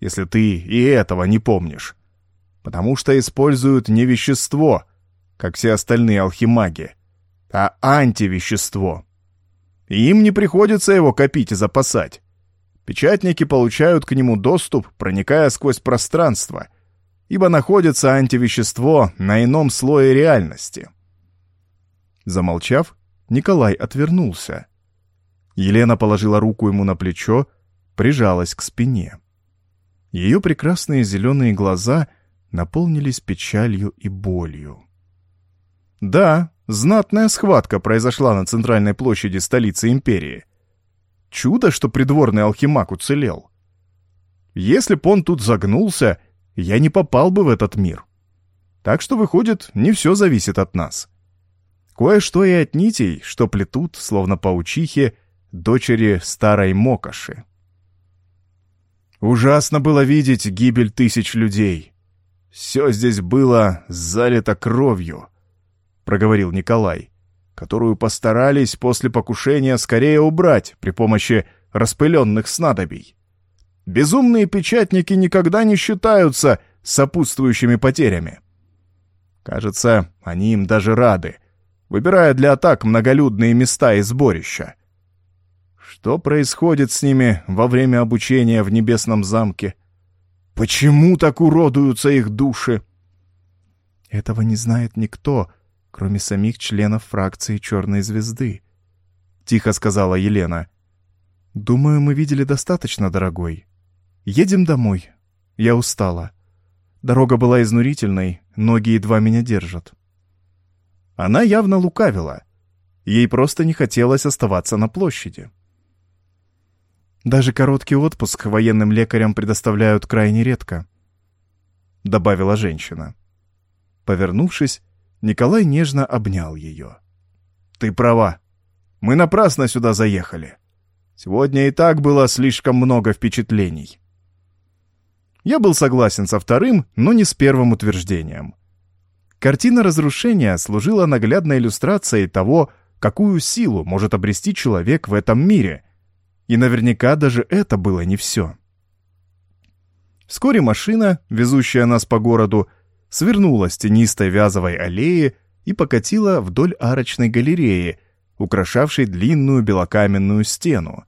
если ты и этого не помнишь, потому что используют не вещество, как все остальные алхимаги, а антивещество. И им не приходится его копить и запасать. Печатники получают к нему доступ, проникая сквозь пространство — ибо находится антивещество на ином слое реальности. Замолчав, Николай отвернулся. Елена положила руку ему на плечо, прижалась к спине. Ее прекрасные зеленые глаза наполнились печалью и болью. Да, знатная схватка произошла на центральной площади столицы империи. Чудо, что придворный алхимак уцелел. Если б он тут загнулся я не попал бы в этот мир. Так что, выходит, не все зависит от нас. Кое-что и от нитей, что плетут, словно паучихи, дочери старой Мокоши. Ужасно было видеть гибель тысяч людей. Все здесь было залито кровью, проговорил Николай, которую постарались после покушения скорее убрать при помощи распыленных снадобий. Безумные печатники никогда не считаются сопутствующими потерями. Кажется, они им даже рады, выбирая для атак многолюдные места и сборища. Что происходит с ними во время обучения в Небесном замке? Почему так уродуются их души? Этого не знает никто, кроме самих членов фракции Черной Звезды, — тихо сказала Елена. Думаю, мы видели достаточно, дорогой. Едем домой. Я устала. Дорога была изнурительной, ноги едва меня держат. Она явно лукавила. Ей просто не хотелось оставаться на площади. Даже короткий отпуск военным лекарям предоставляют крайне редко, — добавила женщина. Повернувшись, Николай нежно обнял ее. «Ты права. Мы напрасно сюда заехали. Сегодня и так было слишком много впечатлений». Я был согласен со вторым, но не с первым утверждением. Картина разрушения служила наглядной иллюстрацией того, какую силу может обрести человек в этом мире. И наверняка даже это было не все. Вскоре машина, везущая нас по городу, свернула с тенистой вязовой аллеи и покатила вдоль арочной галереи, украшавшей длинную белокаменную стену.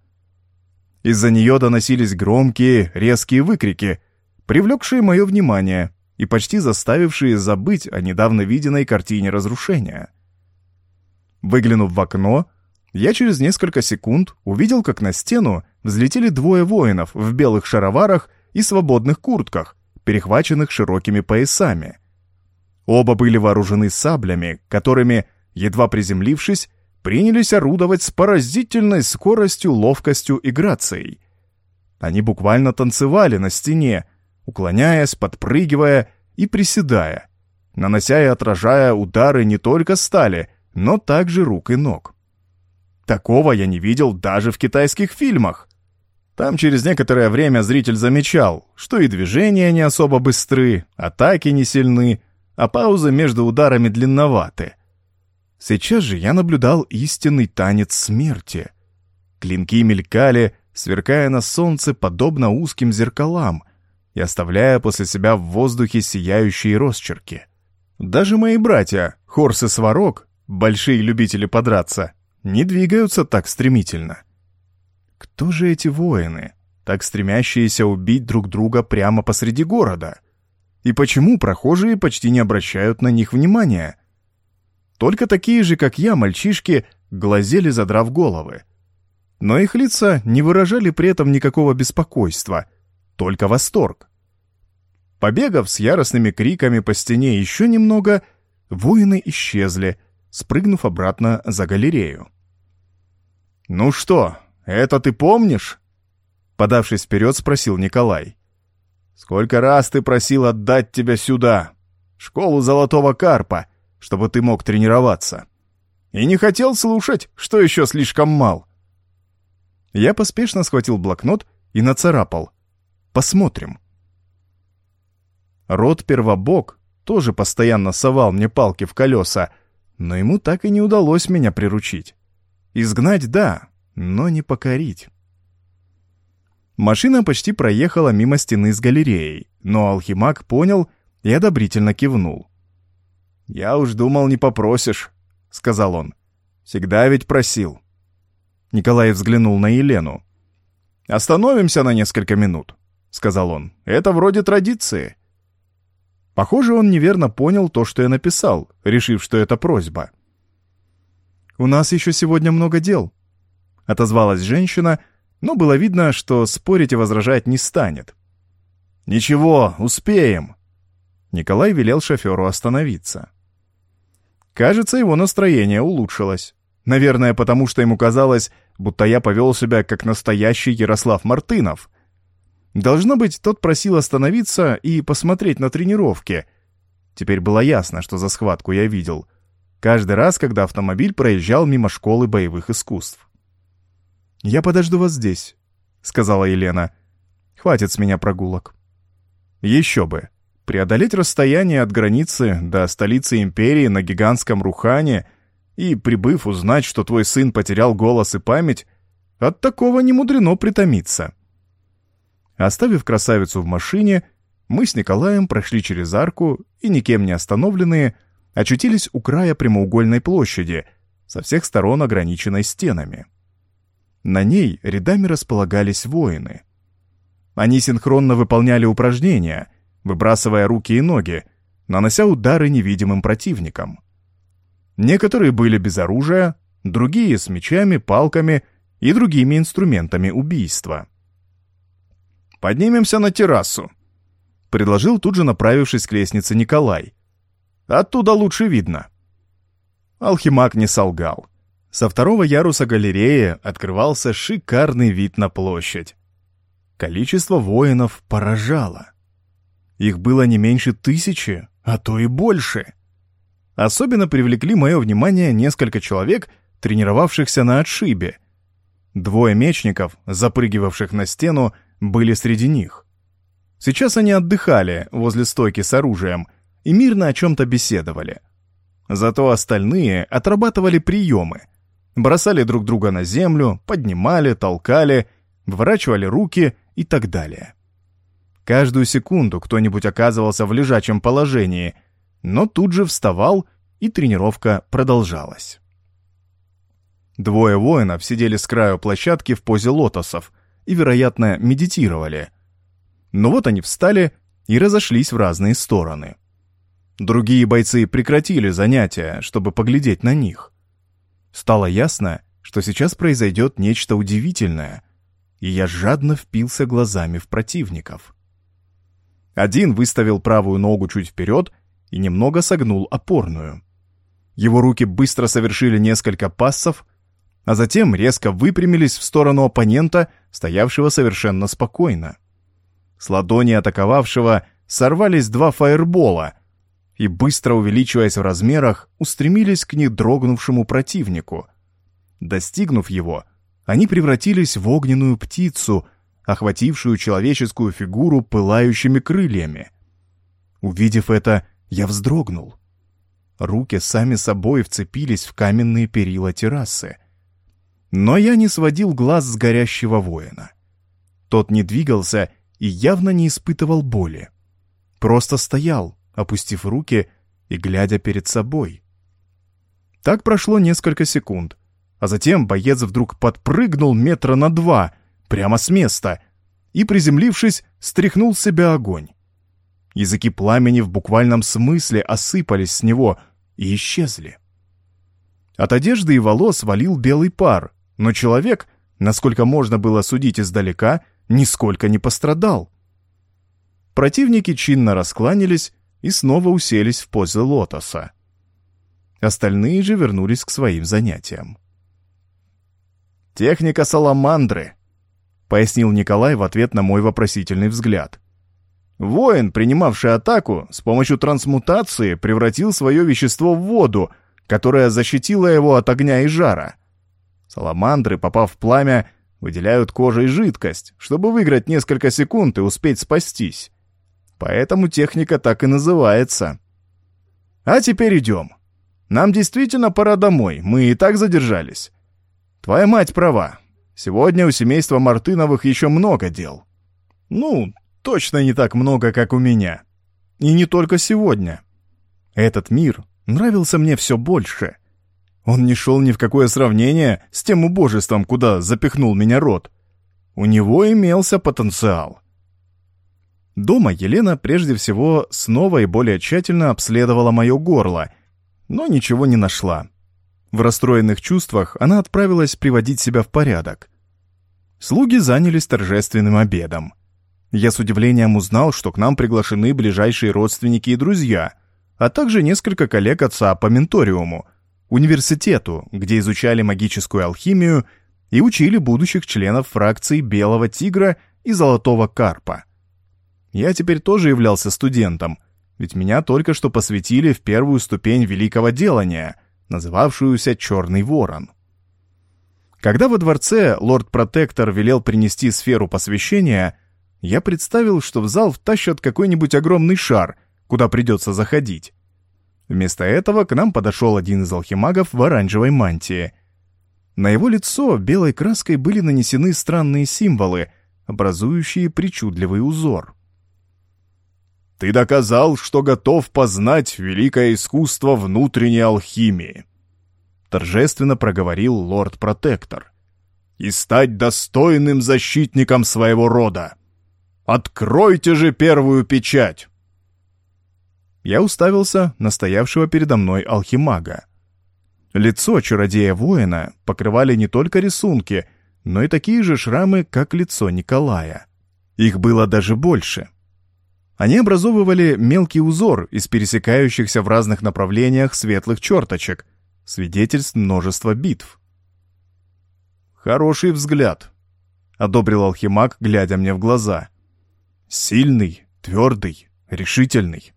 Из-за нее доносились громкие, резкие выкрики, привлекшие мое внимание и почти заставившие забыть о недавно виденной картине разрушения. Выглянув в окно, я через несколько секунд увидел, как на стену взлетели двое воинов в белых шароварах и свободных куртках, перехваченных широкими поясами. Оба были вооружены саблями, которыми, едва приземлившись, принялись орудовать с поразительной скоростью, ловкостью и грацией. Они буквально танцевали на стене, уклоняясь, подпрыгивая и приседая, нанося и отражая удары не только стали, но также рук и ног. Такого я не видел даже в китайских фильмах. Там через некоторое время зритель замечал, что и движения не особо быстры, атаки не сильны, а паузы между ударами длинноваты. Сейчас же я наблюдал истинный танец смерти. Клинки мелькали, сверкая на солнце подобно узким зеркалам и оставляя после себя в воздухе сияющие росчерки. Даже мои братья, Хорс и Сварог, большие любители подраться, не двигаются так стремительно. Кто же эти воины, так стремящиеся убить друг друга прямо посреди города? И почему прохожие почти не обращают на них внимания? Только такие же, как я, мальчишки, глазели, задрав головы. Но их лица не выражали при этом никакого беспокойства, только восторг. Побегав с яростными криками по стене еще немного, воины исчезли, спрыгнув обратно за галерею. «Ну что, «Это ты помнишь?» Подавшись вперед, спросил Николай. «Сколько раз ты просил отдать тебя сюда, школу Золотого Карпа, чтобы ты мог тренироваться? И не хотел слушать, что еще слишком мал». Я поспешно схватил блокнот и нацарапал. «Посмотрим». Род Первобог тоже постоянно совал мне палки в колеса, но ему так и не удалось меня приручить. Изгнать — да, но не покорить. Машина почти проехала мимо стены с галереей, но алхимак понял и одобрительно кивнул. «Я уж думал, не попросишь», — сказал он. «Всегда ведь просил». Николай взглянул на Елену. «Остановимся на несколько минут», — сказал он. «Это вроде традиции». Похоже, он неверно понял то, что я написал, решив, что это просьба. «У нас еще сегодня много дел», отозвалась женщина, но было видно, что спорить и возражать не станет. «Ничего, успеем!» Николай велел шоферу остановиться. Кажется, его настроение улучшилось. Наверное, потому что ему казалось, будто я повел себя как настоящий Ярослав Мартынов. Должно быть, тот просил остановиться и посмотреть на тренировки. Теперь было ясно, что за схватку я видел. Каждый раз, когда автомобиль проезжал мимо школы боевых искусств. «Я подожду вас здесь», — сказала Елена. Хватит с меня прогулок. Еще бы. Преодолеть расстояние от границы до столицы империи на гигантском Рухане и, прибыв, узнать, что твой сын потерял голос и память, от такого не мудрено притомиться. Оставив красавицу в машине, мы с Николаем прошли через арку и, никем не остановленные, очутились у края прямоугольной площади, со всех сторон ограниченной стенами. На ней рядами располагались воины. Они синхронно выполняли упражнения, выбрасывая руки и ноги, нанося удары невидимым противникам. Некоторые были без оружия, другие с мечами, палками и другими инструментами убийства. «Поднимемся на террасу», — предложил тут же направившись к лестнице Николай. «Оттуда лучше видно». Алхимак не солгал. Со второго яруса галереи открывался шикарный вид на площадь. Количество воинов поражало. Их было не меньше тысячи, а то и больше. Особенно привлекли мое внимание несколько человек, тренировавшихся на отшибе. Двое мечников, запрыгивавших на стену, были среди них. Сейчас они отдыхали возле стойки с оружием и мирно о чем-то беседовали. Зато остальные отрабатывали приемы. Бросали друг друга на землю, поднимали, толкали, выворачивали руки и так далее. Каждую секунду кто-нибудь оказывался в лежачем положении, но тут же вставал, и тренировка продолжалась. Двое воинов сидели с краю площадки в позе лотосов и, вероятно, медитировали – но вот они встали и разошлись в разные стороны. Другие бойцы прекратили занятия, чтобы поглядеть на них. Стало ясно, что сейчас произойдет нечто удивительное, и я жадно впился глазами в противников. Один выставил правую ногу чуть вперед и немного согнул опорную. Его руки быстро совершили несколько пассов, а затем резко выпрямились в сторону оппонента, стоявшего совершенно спокойно. С ладони атаковавшего сорвались два фаербола и, быстро увеличиваясь в размерах, устремились к недрогнувшему противнику. Достигнув его, они превратились в огненную птицу, охватившую человеческую фигуру пылающими крыльями. Увидев это, я вздрогнул. Руки сами собой вцепились в каменные перила террасы. Но я не сводил глаз с горящего воина. Тот не двигался и явно не испытывал боли. Просто стоял, опустив руки и глядя перед собой. Так прошло несколько секунд, а затем боец вдруг подпрыгнул метра на два, прямо с места, и, приземлившись, стряхнул с себя огонь. Языки пламени в буквальном смысле осыпались с него и исчезли. От одежды и волос валил белый пар, но человек, насколько можно было судить издалека, нисколько не пострадал. Противники чинно раскланялись и снова уселись в позе лотоса. Остальные же вернулись к своим занятиям. «Техника саламандры», — пояснил Николай в ответ на мой вопросительный взгляд. «Воин, принимавший атаку, с помощью трансмутации превратил свое вещество в воду, которая защитила его от огня и жара. Саламандры, попав в пламя, выделяют кожей жидкость, чтобы выиграть несколько секунд и успеть спастись. Поэтому техника так и называется. А теперь идем. Нам действительно пора домой, мы и так задержались. Твоя мать права. Сегодня у семейства Мартыновых еще много дел. Ну, точно не так много, как у меня. И не только сегодня. Этот мир нравился мне все больше. Он не шел ни в какое сравнение с тем убожеством, куда запихнул меня рот. У него имелся потенциал. Дома Елена прежде всего снова и более тщательно обследовала мое горло, но ничего не нашла. В расстроенных чувствах она отправилась приводить себя в порядок. Слуги занялись торжественным обедом. Я с удивлением узнал, что к нам приглашены ближайшие родственники и друзья, а также несколько коллег отца по менториуму — университету, где изучали магическую алхимию и учили будущих членов фракций Белого Тигра и Золотого Карпа. Я теперь тоже являлся студентом, ведь меня только что посвятили в первую ступень великого делания, называвшуюся «Черный ворон». Когда во дворце лорд-протектор велел принести сферу посвящения, я представил, что в зал втащат какой-нибудь огромный шар, куда придется заходить. Вместо этого к нам подошел один из алхимагов в оранжевой мантии. На его лицо белой краской были нанесены странные символы, образующие причудливый узор. «Ты доказал, что готов познать великое искусство внутренней алхимии», торжественно проговорил лорд-протектор. «И стать достойным защитником своего рода. Откройте же первую печать!» Я уставился на стоявшего передо мной алхимага. Лицо чародея-воина покрывали не только рисунки, но и такие же шрамы, как лицо Николая. Их было даже больше. Они образовывали мелкий узор из пересекающихся в разных направлениях светлых черточек, свидетельств множества битв. «Хороший взгляд», — одобрил алхимаг, глядя мне в глаза. «Сильный, твердый, решительный».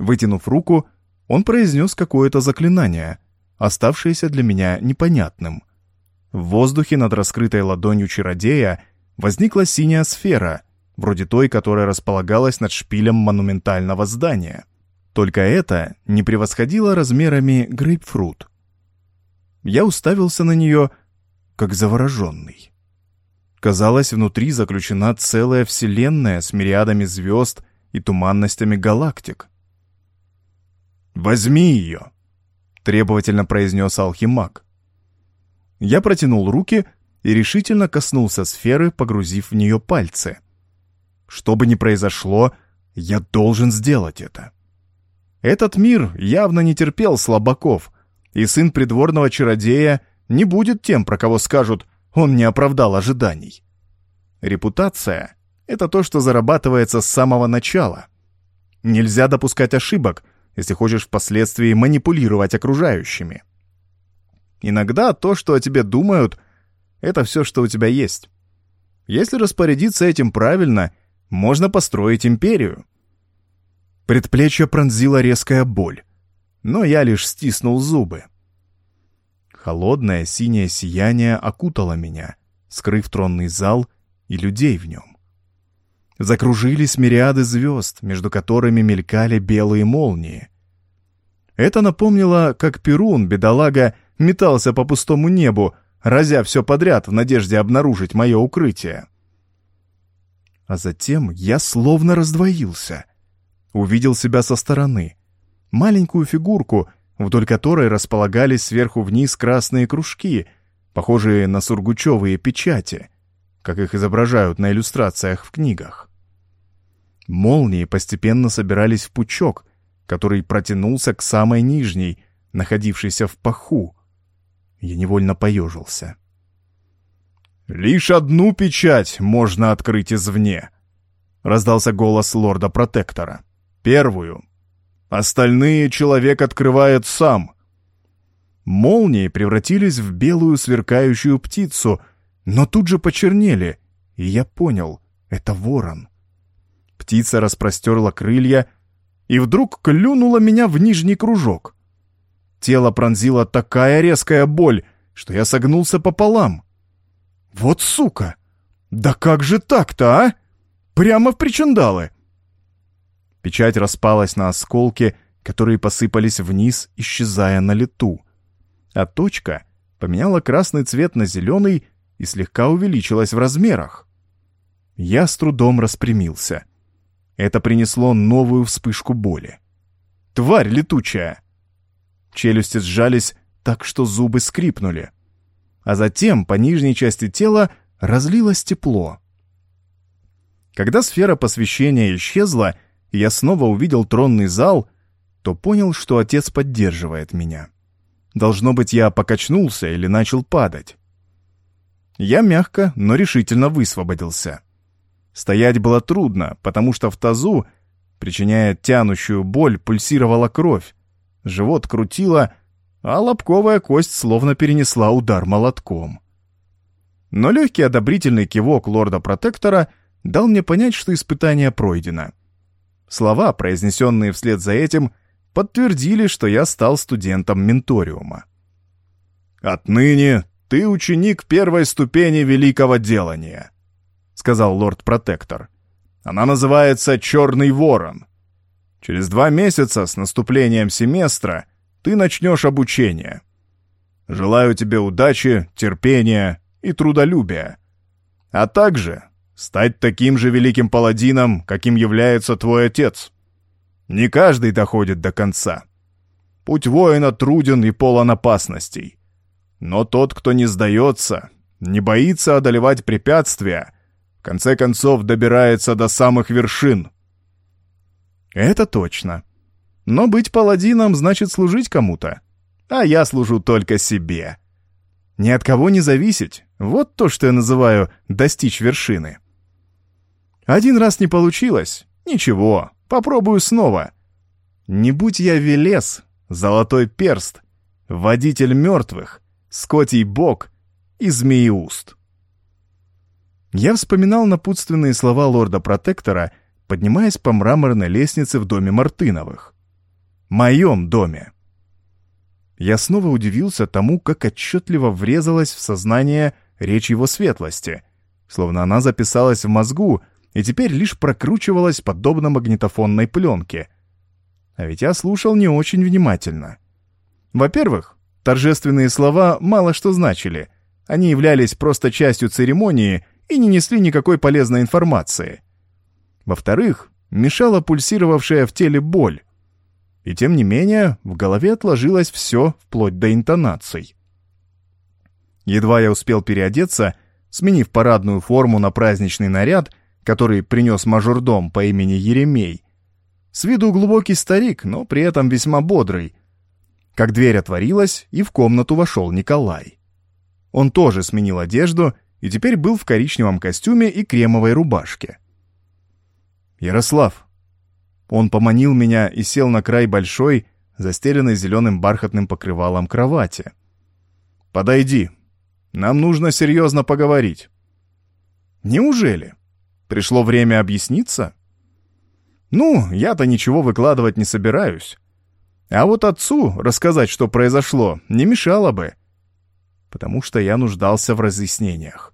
Вытянув руку, он произнес какое-то заклинание, оставшееся для меня непонятным. В воздухе над раскрытой ладонью чародея возникла синяя сфера, вроде той, которая располагалась над шпилем монументального здания. Только это не превосходило размерами грейпфрут. Я уставился на нее, как завороженный. Казалось, внутри заключена целая вселенная с мириадами звезд и туманностями галактик. «Возьми ее!» — требовательно произнес алхимаг. Я протянул руки и решительно коснулся сферы, погрузив в нее пальцы. Что бы ни произошло, я должен сделать это. Этот мир явно не терпел слабаков, и сын придворного чародея не будет тем, про кого скажут «он не оправдал ожиданий». Репутация — это то, что зарабатывается с самого начала. Нельзя допускать ошибок — если хочешь впоследствии манипулировать окружающими. Иногда то, что о тебе думают, это все, что у тебя есть. Если распорядиться этим правильно, можно построить империю. Предплечье пронзила резкая боль, но я лишь стиснул зубы. Холодное синее сияние окутало меня, скрыв тронный зал и людей в нем. Закружились мириады звезд, между которыми мелькали белые молнии. Это напомнило, как Перун, бедолага, метался по пустому небу, разя все подряд в надежде обнаружить мое укрытие. А затем я словно раздвоился. Увидел себя со стороны. Маленькую фигурку, вдоль которой располагались сверху вниз красные кружки, похожие на сургучевые печати, как их изображают на иллюстрациях в книгах. Молнии постепенно собирались в пучок, который протянулся к самой нижней, находившейся в паху. Я невольно поежился. «Лишь одну печать можно открыть извне», — раздался голос лорда-протектора. «Первую. Остальные человек открывает сам». Молнии превратились в белую сверкающую птицу, но тут же почернели, и я понял — это ворон. Птица распростерла крылья и вдруг клюнула меня в нижний кружок. Тело пронзила такая резкая боль, что я согнулся пополам. Вот сука! Да как же так-то, а? Прямо в причиндалы! Печать распалась на осколки, которые посыпались вниз, исчезая на лету. А точка поменяла красный цвет на зеленый и слегка увеличилась в размерах. Я с трудом распрямился. Это принесло новую вспышку боли. «Тварь летучая!» Челюсти сжались так, что зубы скрипнули. А затем по нижней части тела разлилось тепло. Когда сфера посвящения исчезла, и я снова увидел тронный зал, то понял, что отец поддерживает меня. Должно быть, я покачнулся или начал падать. Я мягко, но решительно высвободился. Стоять было трудно, потому что в тазу, причиняя тянущую боль, пульсировала кровь. Живот крутило, а лобковая кость словно перенесла удар молотком. Но легкий одобрительный кивок лорда-протектора дал мне понять, что испытание пройдено. Слова, произнесенные вслед за этим, подтвердили, что я стал студентом менториума. «Отныне ты ученик первой ступени великого делания», сказал лорд-протектор. «Она называется «Черный ворон». Через два месяца с наступлением семестра ты начнешь обучение. Желаю тебе удачи, терпения и трудолюбия. А также стать таким же великим паладином, каким является твой отец. Не каждый доходит до конца. Путь воина труден и полон опасностей. Но тот, кто не сдается, не боится одолевать препятствия, в конце концов добирается до самых вершин. Это точно. Но быть паладином значит служить кому-то. А я служу только себе. Ни от кого не зависеть. Вот то, что я называю «достичь вершины». Один раз не получилось. Ничего, попробую снова. Не будь я Велес, Золотой Перст, Водитель мертвых, Скотий Бог и Змеиуст. Я вспоминал напутственные слова лорда-протектора, поднимаясь по мраморной лестнице в доме Мартыновых. Моем доме. Я снова удивился тому, как отчетливо врезалась в сознание речь его светлости, словно она записалась в мозгу и теперь лишь прокручивалась подобно магнитофонной пленке. А ведь я слушал не очень внимательно. Во-первых, торжественные слова мало что значили. Они являлись просто частью церемонии и не несли никакой полезной информации. Во-вторых, мешала пульсировавшая в теле боль. И тем не менее, в голове отложилось все вплоть до интонаций. Едва я успел переодеться, сменив парадную форму на праздничный наряд, который принес мажордом по имени Еремей. С виду глубокий старик, но при этом весьма бодрый. Как дверь отворилась, и в комнату вошел Николай. Он тоже сменил одежду и теперь был в коричневом костюме и кремовой рубашке. «Ярослав!» Он поманил меня и сел на край большой, застеленной зеленым бархатным покрывалом кровати. «Подойди. Нам нужно серьезно поговорить». «Неужели? Пришло время объясниться?» «Ну, я-то ничего выкладывать не собираюсь. А вот отцу рассказать, что произошло, не мешало бы, потому что я нуждался в разъяснениях.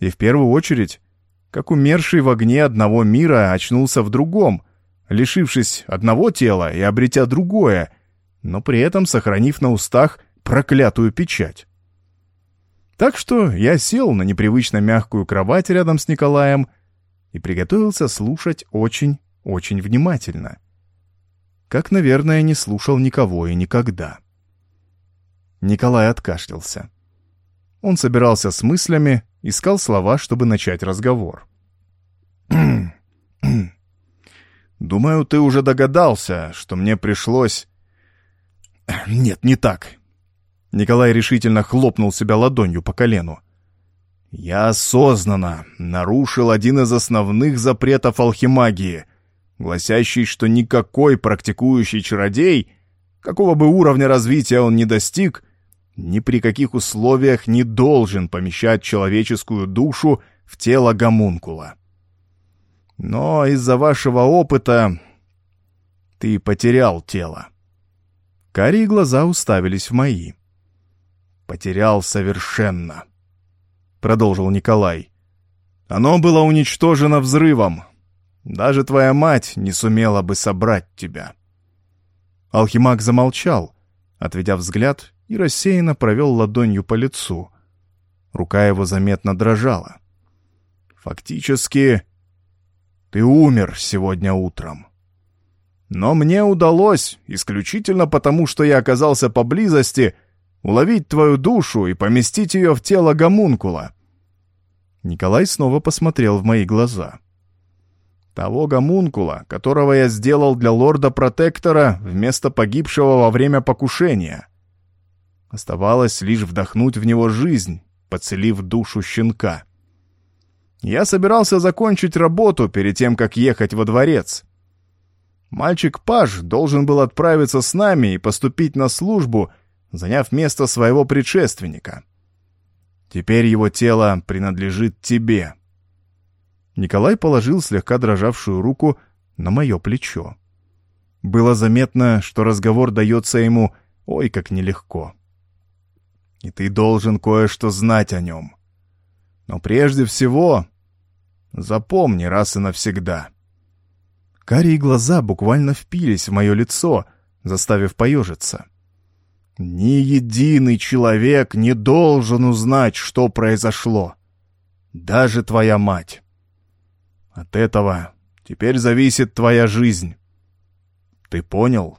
И в первую очередь, как умерший в огне одного мира очнулся в другом, лишившись одного тела и обретя другое, но при этом сохранив на устах проклятую печать. Так что я сел на непривычно мягкую кровать рядом с Николаем и приготовился слушать очень-очень внимательно. Как, наверное, не слушал никого и никогда. Николай откашлялся. Он собирался с мыслями, искал слова, чтобы начать разговор. «Думаю, ты уже догадался, что мне пришлось...» «Нет, не так». Николай решительно хлопнул себя ладонью по колену. «Я осознанно нарушил один из основных запретов алхимагии, гласящий, что никакой практикующий чародей, какого бы уровня развития он ни достиг, ни при каких условиях не должен помещать человеческую душу в тело гомункула. Но из-за вашего опыта ты потерял тело. Карие глаза уставились в мои. «Потерял совершенно», — продолжил Николай. «Оно было уничтожено взрывом. Даже твоя мать не сумела бы собрать тебя». Алхимаг замолчал, отведя взгляд и рассеянно провел ладонью по лицу. Рука его заметно дрожала. «Фактически, ты умер сегодня утром. Но мне удалось, исключительно потому, что я оказался поблизости, уловить твою душу и поместить ее в тело гомункула». Николай снова посмотрел в мои глаза. Того гомункула, которого я сделал для лорда-протектора вместо погибшего во время покушения — Оставалось лишь вдохнуть в него жизнь, поцелив душу щенка. Я собирался закончить работу перед тем, как ехать во дворец. Мальчик-паж должен был отправиться с нами и поступить на службу, заняв место своего предшественника. Теперь его тело принадлежит тебе. Николай положил слегка дрожавшую руку на мое плечо. Было заметно, что разговор дается ему ой как нелегко и ты должен кое-что знать о нем. Но прежде всего, Запомни раз и навсегда. Карие глаза буквально впились в мое лицо, заставив поежиться. Ни единый человек не должен узнать, что произошло. Даже твоя мать. От этого теперь зависит твоя жизнь. Ты понял?